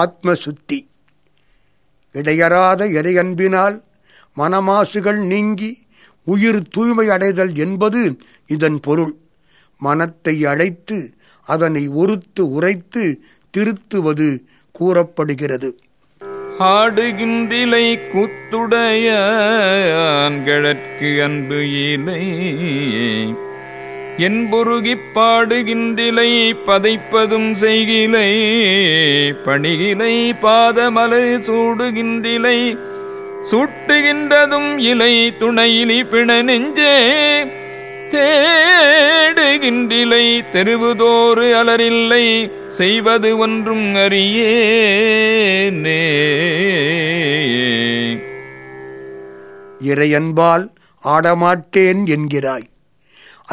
ஆத்ம சுத்தி இடையறாத இறையன்பினால் மனமாசுகள் நீங்கி உயிர் தூய்மை அடைதல் என்பது இதன் பொருள். மனத்தை அழைத்து அதனை ஒருத்து உரைத்து திருத்துவது கூறப்படுகிறது. ஆடுகின்றிலை கூத்துடைய ஆண்கழற்கு அன்பு இலை என்புருகிப் பாடுகின்றிலை பதைப்பதும் செய்கிலை. பணிகிலை பாதமலர் சூடுகின்றிலை சுட்டுகின்றதும் இலை துணையிலி பிண நெஞ்சே தேடுகின்றிலை தெருவுதோறு அலரில்லை செய்வது ஒன்றும் அறியேனே. இறையன்பால் ஆடமாட்டேன் என்கிறாய்.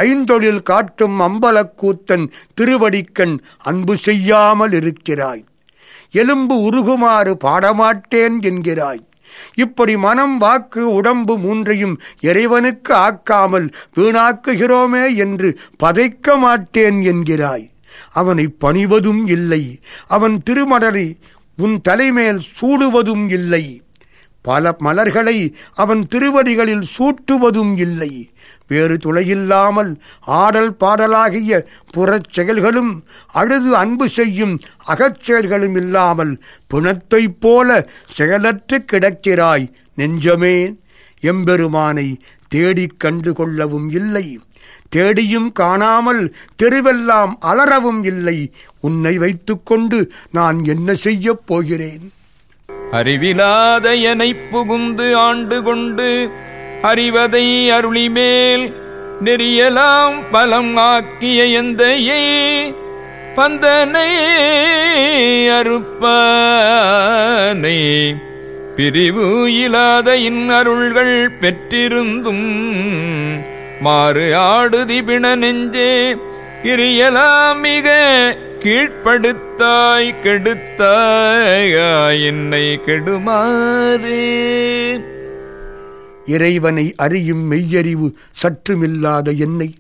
ஐந்தொழில் காட்டும் அம்பலக்கூத்தன் திருவடிக்கண் அன்பு செய்யாமல் இருக்கிறாய். எலும்பு உருகுமாறு பாடமாட்டேன் என்கிறாய். இப்படி மனம் வாக்கு உடம்பு மூன்றையும் இறைவனுக்கு ஆக்காமல் வீணாக்குகிறோமே என்று பதைக்க மாட்டேன் என்கிறாய். அவனை பணிவதும் இல்லை. அவன் திருமடலை உன் தலைமேல் சூடுவதும் இல்லை. பல மலர்களை அவன் திருவடிகளில் சூட்டுவதும் இல்லை. வேறு துளையில்லாமல் ஆடல் பாடலாகிய புறச் செயல்களும் அழுது அன்பு செய்யும் அகச்செயல்களும் இல்லாமல் பிணத்தைப் போல செயலற்று கிடக்கிறாய் நெஞ்சமே. எம்பெருமானை தேடிக் கண்டு கொள்ளவும் இல்லை. தேடியும் காணாமல் தெருவெல்லாம் அலறவும் இல்லை. உன்னை வைத்துக்கொண்டு நான் என்ன செய்யப் போகிறேன்? அறிவிலாத எனை புகுந்து ஆண்டு கொண்டு அறிவதை அருளிமேல் நெறியலாம் பலம் ஆக்கிய எந்தையை பந்தனை அறுப்பானை. பிரிவு இல்லாத இன்னருள்கள் பெற்றிருந்தும் மாறு ஆடுதி பிண நெஞ்சே கிரியலாம் மிக கீழ்ப்படுத்தாய் கெடுத்தாய் என்னை கெடுமாறே. இறைவனை அறியும் மெய்யறிவு சற்றுமில்லாத என்னை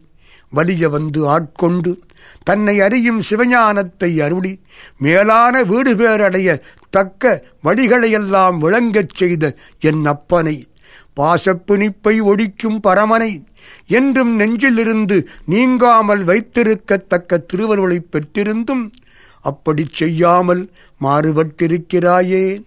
வலிய வந்து ஆட்கொண்டு தன்னை அறியும் சிவஞானத்தை அருளி மேலான வீடு பேரடைய தக்க வழிகளையெல்லாம் விளங்கச் செய்த என் அப்பனை. பாசப்பிணிப்பை ஒழிக்கும் பரமனை என்றும் நெஞ்சிலிருந்து நீங்காமல் வைத்திருக்கத்தக்க திருவருளைப் பெற்றிருந்தும் அப்படிச் செய்யாமல் மாறுபட்டிருக்கிறாயே.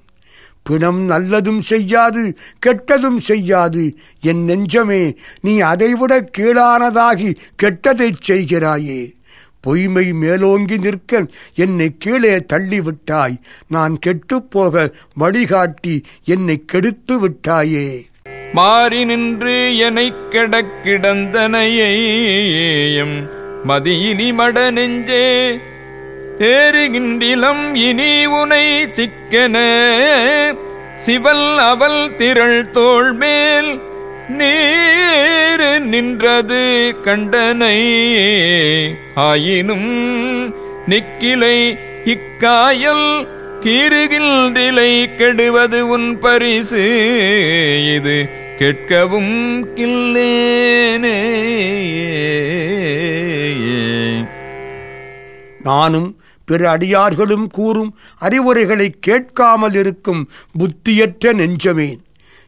பிணம் நல்லதும் செய்யாது கெட்டதும் செய்யாது. என் நெஞ்சமே நீ அதைவிட கீழானதாகி கெட்டதைச் செய்கிறாயே. பொய்மை மேலோங்கி நிற்க என்னை கீழே தள்ளிவிட்டாய். நான் கெட்டுப்போக வழிகாட்டி என்னை கெடுத்து விட்டாயே மாறி நின்று எனைக் கிடக்கிடந்தனையம் மதியினி மட நெஞ்சே தேறுகின்றிலம் இனி உனை சிக்கன சிவல் அவல் திரள் தோள்மேல் நீரு நின்றது கண்டனை ஆயினும் நிக்கிலை இக்காயல் கீறுகின்றிலை கெடுவது உன் பரிசு இது கேட்கவும் கில்லேனே. நானும் பிற அடியார்களும் கூறும் அறிவுரைகளை கேட்காமல் இருக்கும் புத்தியற்ற நெஞ்சமேன்.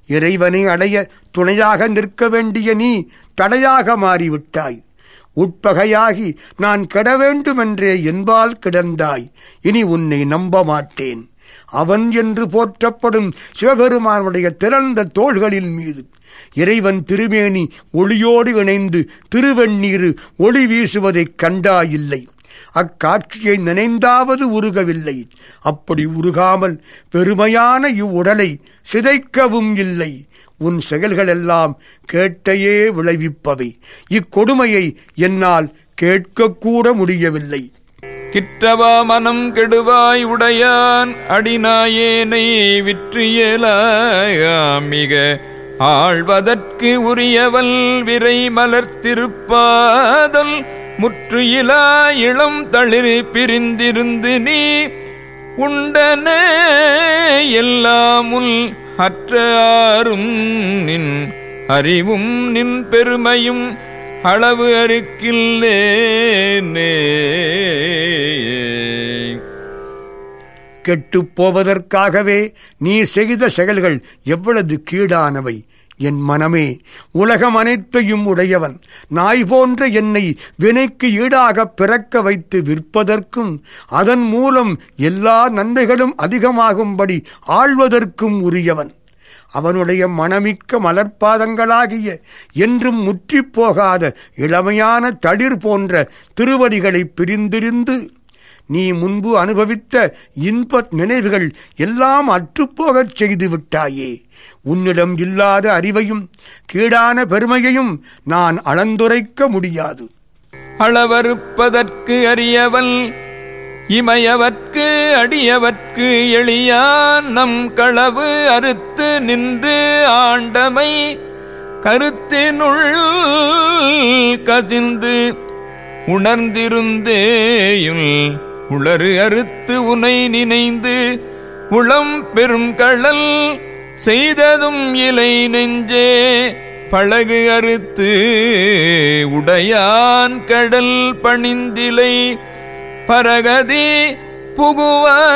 இறைவனை அடைய துணையாக நிற்க வேண்டிய நீ தடையாக மாறிவிட்டாய். உட்பகையாகி நான் கெட வேண்டுமென்றே என்பால் கிடந்தாய். இனி உன்னை நம்ப மாட்டேன். அவன் என்று போற்றப்படும் சிவபெருமானுடைய திறந்த தோள்களின் மீது. இறைவன் திருமேனி ஒளியோடு இணைந்து திருவெண்ணீரு ஒளி வீசுவதைக் கண்டாயில்லை. அக்காட்சியை நினைந்தாவது உருகவில்லை. அப்படி உருகாமல் பெருமையான இவ்வுடலை சிதைக்கவும் இல்லை. உன் செயல்களெல்லாம் கேட்டையே விளைவிப்பவை. இக்கொடுமையை என்னால் கேட்கக்கூட முடியவில்லை. கிற்றவா மனம் கெடுவாய் உடையான் அடிநாயேனை விற்றியலாமிக ஆழ்வதற்கு உரியவல் விரை மலர்த்திருப்பாதல் முற்று இலா இளம் தளிர் பிரிந்திருந்து நீ. உண்டன எல்லாமுல் அற்றாரும் நின் அறிவும் நின் பெருமையும் அளவு அறுக்கில்லேனே கெட்டுப் போவதற்காகவே நீ செய்த செயல்கள் எவ்வளவு கீடானவை. என் மனமே உலகம் அனைத்தையும் உடையவன். நாய் போன்ற என்னை வினைக்கு ஈடாக பிறக்க வைத்து விற்பதற்கும் அதன் மூலம் எல்லா நன்மைகளும் அதிகமாகும்படி ஆழ்வதற்கும் உரியவன். அவனுடைய மனமிக்க மலர்பாதங்களாகிய என்றும் முற்றிப் போகாத இளமையான தளிர் போன்ற திருவடிகளை பிரிந்திருந்து நீ முன்பு அனுபவித்த இன்ப நினைவுகள் எல்லாம் அற்றுப்போகச் செய்து விட்டாயே. உன்னிடம் இல்லாத அறிவையும் கீடான பெருமையையும் நான் அளந்துரைக்க முடியாது. அளவறுப்பதற்கு அறியவன் இமையவர்க்கு அடியவர்க்கு எளியான் நம் களவு அறுத்து நின்று ஆண்டமை கருத்தினுள் கசிந்து உணர்ந்திருந்தேயுள் உளறு அறுத்து உனை நினைந்து உளம் பெரும் கள்ளல் செய்ததும் இலை நெஞ்சே பழகு அறுத்து உடையான் கடல் பணிந்திலை பரகதி புகுவானே.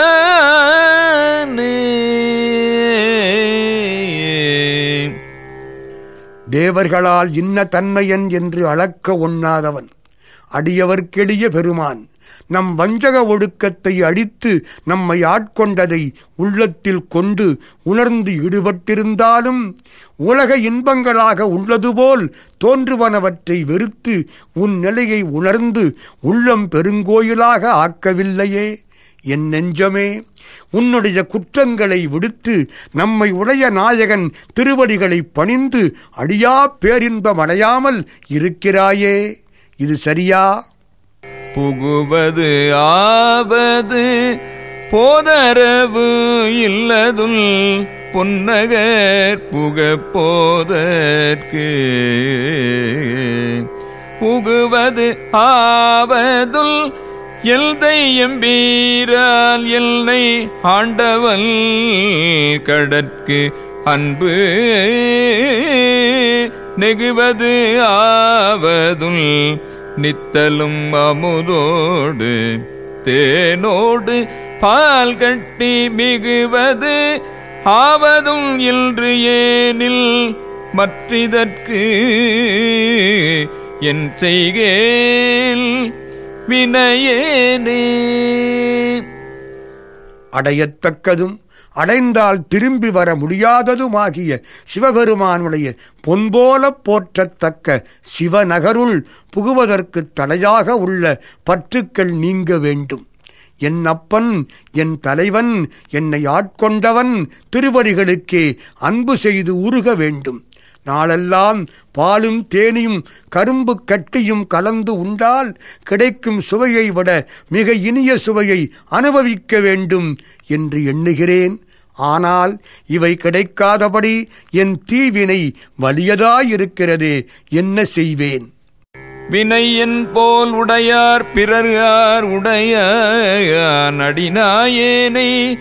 தேவர்களால் இன்ன தன்மையன் என்று அளக்க ஒண்ணாதவன் அடியவர்க்கெளிய பெருமான். நம் வஞ்சக ஒடுக்கத்தை அடித்து நம்மை ஆட்கொண்டதை உள்ளத்தில் கொண்டு உணர்ந்து ஈடுபட்டிருந்தாலும் உலக இன்பங்களாக உள்ளதுபோல் தோன்றுவனவற்றை வெறுத்து உன் நிலையை உணர்ந்து உள்ளம் பெருங்கோயிலாக ஆக்கவில்லையே. என் நெஞ்சமே உன்னுடைய குற்றங்களை விடுத்து நம்மை உடைய நாயகன் திருவடிகளை பணிந்து அடியா பேரின்பமடையாமல் இருக்கிறாயே. இது சரியா? புகுவது ஆவது. போதரவு இல்லதுல் பொன்னகர் புகப்போதற்கு. புகுவது ஆவதுல் எல்தை எம்பீரால் எல்லை ஆண்டவல் கடற்கு அன்பு. நெகுவது ஆவதுல் நித்தலும் அமுதோடு தேனோடு பால் கட்டி மிகுவது ஆவதும் இன்று ஏனில் மற்றிதற்கு என் செய்கேல் வினையேனே. அடையத்தக்கதும் அடைந்தால் திரும்பி வர முடியாததுமாகிய சிவபெருமானுடைய பொன்போலப் போற்றத்தக்க சிவநகருள் புகுவதற்கு தடையாக உள்ள பற்றுக்கள் நீங்க வேண்டும். என் அப்பன் என் தலைவன் என்னை ஆட்கொண்டவன் திருவடிகளுக்கே அன்பு செய்து உருக வேண்டும். நாளெல்லாம் பாலும் தேனியும் கரும்பு கட்டியும் கலந்து உண்டால் கிடைக்கும் சுவையை விட மிக இனிய சுவையை அனுபவிக்க வேண்டும் என்று எண்ணுகிறேன். ஆனால் இவை கிடைக்காதபடி என் தீவினை வலியதாயிருக்கிறது. என்ன செய்வேன்? வினையின் போல் உடையார் பிறர்கார் உடைய நடினாயேனை.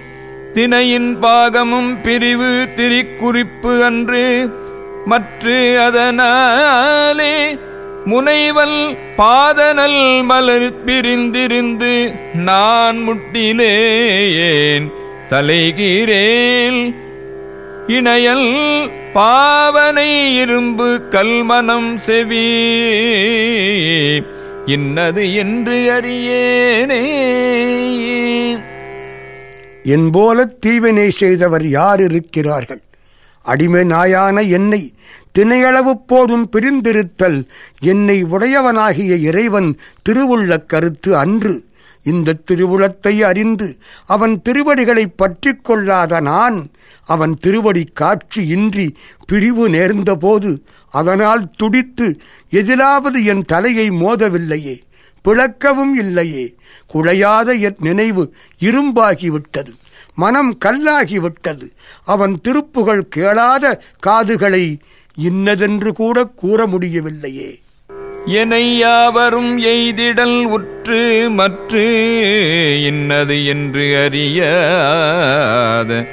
தினையின் பாகமும் பிரிவு திரிக்குறிப்பு அன்று மற்று அதனாலே முனைவல் பாதனல் மலர் பிரிந்திருந்து நான் முட்டிலேயேன் தலைகீரேல் இணையல் பாவனை இரும்பு கல்மனம் செவி. இன்னது என்று அறியேனே. என்போல தீவினை செய்தவர் யார் இருக்கிறார்கள் அடிமை நாயான என்னை திணையளவு போதும் பிரிந்திருத்தல் என்னை உடையவனாகிய இறைவன் திருவுள்ள கருத்து அன்று. இந்த திருவுளத்தை அறிந்து அவன் திருவடிகளைப் பற்றிக் கொள்ளாத நான் அவன் திருவடி காட்சி இன்றி பிரிவு நேர்ந்தபோது அதனால் துடித்து எதிலாவது என் தலையை மோதவில்லையே பிளக்கவும் இல்லையே குழையாத என் நினைவு இரும்பாகிவிட்டது மனம் கல்லாகிவிட்டது அவன் திருப்புகள் கேளாத காதுகளை இன்னதென்று கூட கூற முடியவில்லையே. எனை யாவரும் எய்திடல் உற்று மற்று இன்னது என்று அறியாத.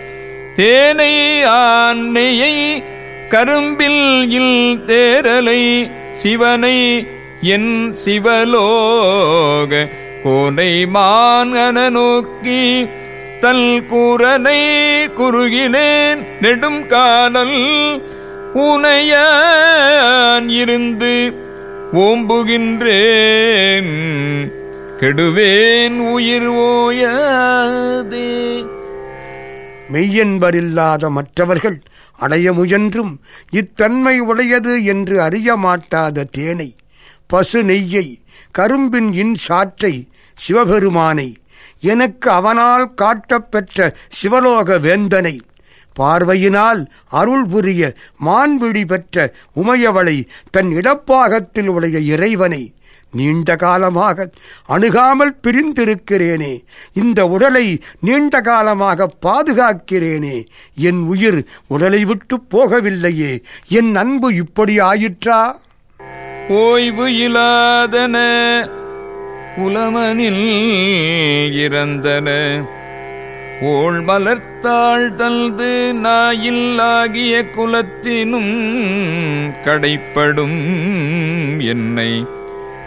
தேனை ஆன்னையை கரும்பில் இல் தேரலை சிவனை என் சிவலோக கோனை மான் நோக்கி தல் கூறனை குறுகினேன் நெடும் காலல் உனையான் இருந்து ஓம்புகின்றேன். கெடுவேன் உயிர் ஓயாதே. மெய்யென்பரில்லாத மற்றவர்கள் அடைய முயன்றும் இத்தன்மை உடையது என்று அறிய மாட்டாத தேனை பசு நெய்யை கரும்பின் இன் சாற்றை சிவபெருமானை எனக்கு அவனால் காட்டப்பெற்ற சிவலோக வேந்தனை பார்வையினால் அருள் புரிய மான்விழி பெற்ற உமையவளை தன் இடப்பாகத்தில் உடைய இறைவனை நீண்ட காலமாக அணுகாமல் பிரிந்திருக்கிறேனே இந்த உடலை நீண்ட காலமாக பாதுகாக்கிறேனே என் உயிர் உடலை விட்டு போகவில்லையே என் அன்பு இப்படி ஆயிற்றா? ஓய்வு இல்லாதன உலமனில் இறந்தன. கோள் மலர்த்தாள் தல்து நாயில்லாகிய குலத்தினும் கடைப்படும் என்னை.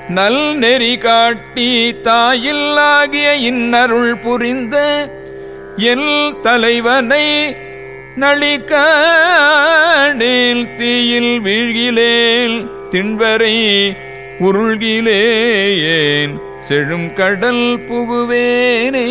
நல் நெறி காட்டி தாயில்லாகிய இன்னருள் புரிந்த எல் தலைவனை நளிக்காடேல் தீயில் வீழ்கிலேல் திண்வரை உருள்கிலேயேன். செழும் கடல் புகுவேனே.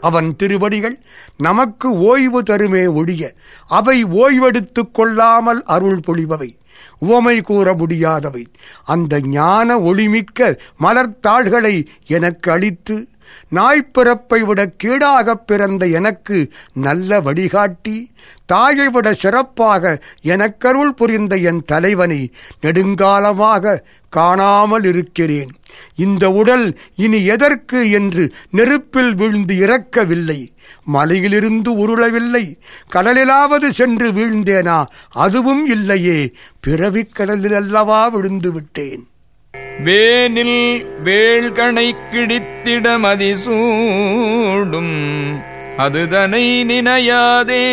அவன் திருவடிகள் நமக்கு ஓய்வு தருமே ஒழிய அவை ஓய்வெடுத்துக் கொள்ளாமல் அருள் பொழிபவை. உவமை கூற முடியாதவை. அந்த ஞான ஒளிமிக்க மலர்த்தாள்களை எனக்கு அளித்து நாய்ப்பிறப்பை விட கீழாகப் பிறந்த எனக்கு நல்ல வழிகாட்டி தாயை விட சிறப்பாக எனக்கருள் புரிந்த என் தலைவனை நெடுங்காலமாக காணாமல் இருக்கிறேன். இந்த உடல் இனி எதற்கு என்று நெருப்பில் விழுந்து இறக்கவில்லை. மலையிலிருந்து உருளவில்லை. கடலிலாவது சென்று வீழ்ந்தேனா? அதுவும் இல்லையே. பிறவிக் கடலில் அல்லவா விழுந்து விட்டேன். வேனில் வேள்கணை கிடித்திட மதிசூடும். அதுதனை நினையாதே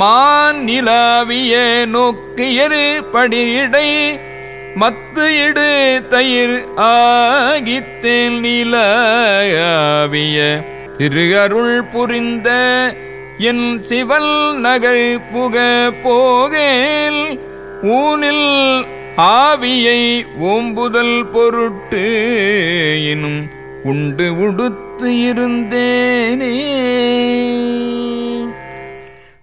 மான் நிலாவிய நோக்கியரு படியிடை மத்து இடு தயிர் ஆகித்தேல் நிலாவிய திரு அருள் புரிந்த என் சிவல் நகர் புக போகேல். ஊனில் ஆவியை ஓம்புதல் பொருட்டு எனும் உண்டு உடுத்து இருந்தேனே.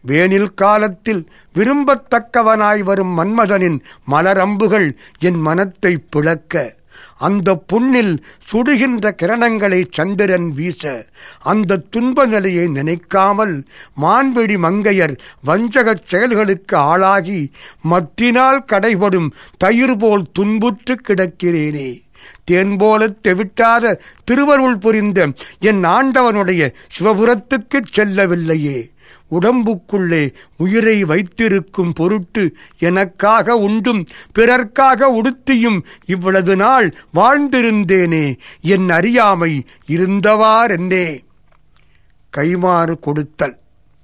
வேனில் காலத்தில் விரும்பத்தக்கவனாய் வரும் மன்மதனின் மலரம்புகள் என் மனத்தை பிளக்க அந்த புண்ணில் சுடுகின்ற கிரணங்களை சந்திரன் வீச அந்த துன்ப நிலையை நினைக்காமல் மான்வெடி மங்கையர் வஞ்சகச் செயல்களுக்கு ஆளாகி மத்தினால் கடைபடும் தயிர் போல் துன்புற்று கிடக்கிறேனே. தேன் போல தெவிட்டாத திருவருள் புரிந்த என் ஆண்டவனுடைய சிவபுரத்துக்குச் செல்லவில்லையே. உடம்புக்குள்ளே உயிரை வைத்திருக்கும் பொருட்டு எனக்காக உண்டும் பிறர்க்காக உடுத்தியும் இவ்வளவு நாள் வாழ்ந்திருந்தேனே என் அறியாமை இருந்தவாறென்னே கைமாறு கொடுத்தல்.